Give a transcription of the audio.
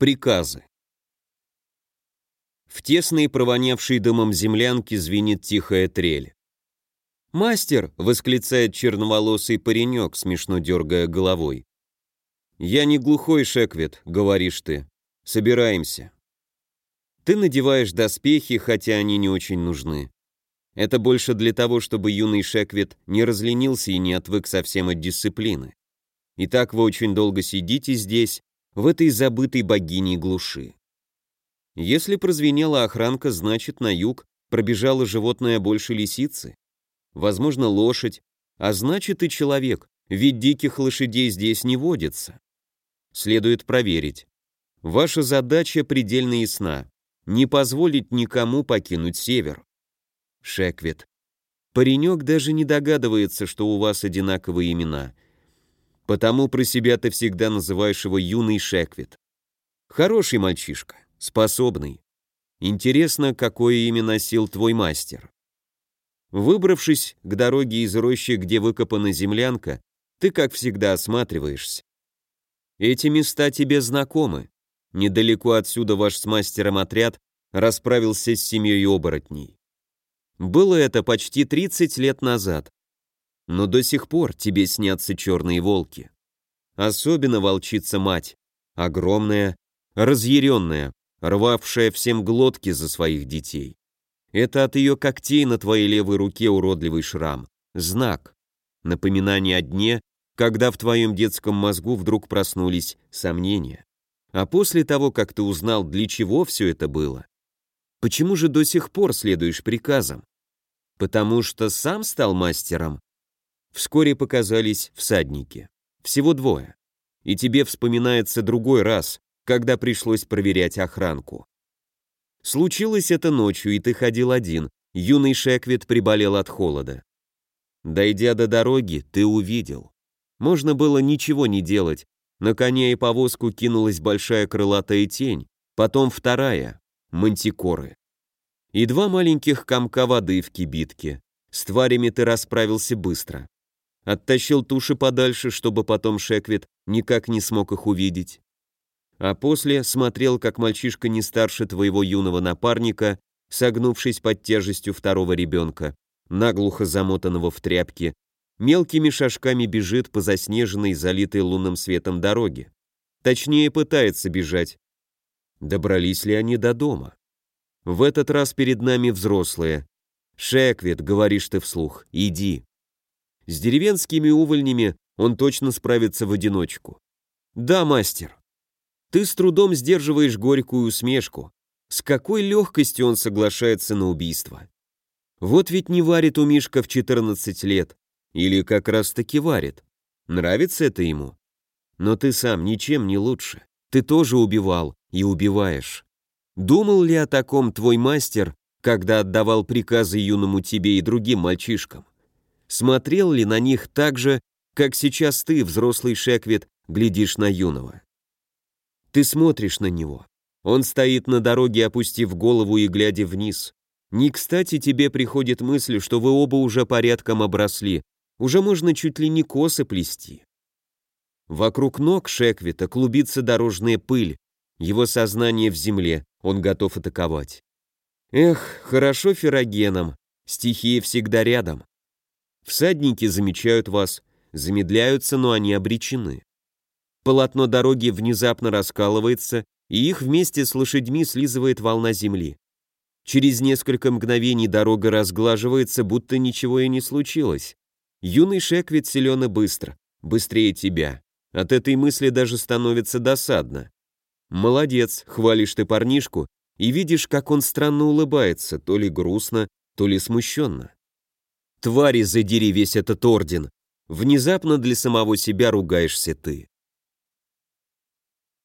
Приказы. В тесной, провонявшей дымом землянке звенит тихая трель. «Мастер!» — восклицает черноволосый паренек, смешно дергая головой. «Я не глухой, Шеквит», — говоришь ты. «Собираемся». Ты надеваешь доспехи, хотя они не очень нужны. Это больше для того, чтобы юный Шеквит не разленился и не отвык совсем от дисциплины. И так вы очень долго сидите здесь, в этой забытой богиней глуши. Если прозвенела охранка, значит, на юг пробежало животное больше лисицы. Возможно, лошадь, а значит и человек, ведь диких лошадей здесь не водится. Следует проверить. Ваша задача предельно ясна. Не позволить никому покинуть север. Шеквит. Паренек даже не догадывается, что у вас одинаковые имена — Потому про себя ты всегда называешь его юный Шеквит. Хороший мальчишка, способный. Интересно, какое имя носил твой мастер. Выбравшись к дороге из рощи, где выкопана землянка, ты, как всегда, осматриваешься. Эти места тебе знакомы. Недалеко отсюда ваш с мастером отряд расправился с семьей оборотней. Было это почти 30 лет назад, но до сих пор тебе снятся черные волки. Особенно волчица-мать, огромная, разъяренная, рвавшая всем глотки за своих детей. Это от ее когтей на твоей левой руке уродливый шрам. Знак. Напоминание о дне, когда в твоем детском мозгу вдруг проснулись сомнения. А после того, как ты узнал, для чего все это было, почему же до сих пор следуешь приказам? Потому что сам стал мастером Вскоре показались всадники. Всего двое. И тебе вспоминается другой раз, когда пришлось проверять охранку. Случилось это ночью, и ты ходил один. Юный Шеквит приболел от холода. Дойдя до дороги, ты увидел. Можно было ничего не делать. На коне и повозку кинулась большая крылатая тень, потом вторая — мантикоры. И два маленьких комка воды в кибитке. С тварями ты расправился быстро оттащил туши подальше, чтобы потом Шеквит никак не смог их увидеть. А после смотрел, как мальчишка не старше твоего юного напарника, согнувшись под тяжестью второго ребенка, наглухо замотанного в тряпки, мелкими шажками бежит по заснеженной, залитой лунным светом дороге. Точнее, пытается бежать. Добрались ли они до дома? В этот раз перед нами взрослые. «Шеквит», — говоришь ты вслух, — «иди». С деревенскими увольнями он точно справится в одиночку. Да, мастер. Ты с трудом сдерживаешь горькую усмешку. С какой легкостью он соглашается на убийство. Вот ведь не варит у Мишка в 14 лет. Или как раз таки варит. Нравится это ему? Но ты сам ничем не лучше. Ты тоже убивал и убиваешь. Думал ли о таком твой мастер, когда отдавал приказы юному тебе и другим мальчишкам? Смотрел ли на них так же, как сейчас ты, взрослый Шеквит, глядишь на юного. Ты смотришь на него. Он стоит на дороге, опустив голову и глядя вниз. Не кстати тебе приходит мысль, что вы оба уже порядком обросли, уже можно чуть ли не косы плести. Вокруг ног Шеквита клубится дорожная пыль, его сознание в земле, он готов атаковать. Эх, хорошо ферогеном, стихия всегда рядом. Всадники замечают вас, замедляются, но они обречены. Полотно дороги внезапно раскалывается, и их вместе с лошадьми слизывает волна земли. Через несколько мгновений дорога разглаживается, будто ничего и не случилось. Юный Шек ведь силен и быстро, быстрее тебя. От этой мысли даже становится досадно. Молодец, хвалишь ты парнишку, и видишь, как он странно улыбается, то ли грустно, то ли смущенно. Твари, задери весь этот орден. Внезапно для самого себя ругаешься ты.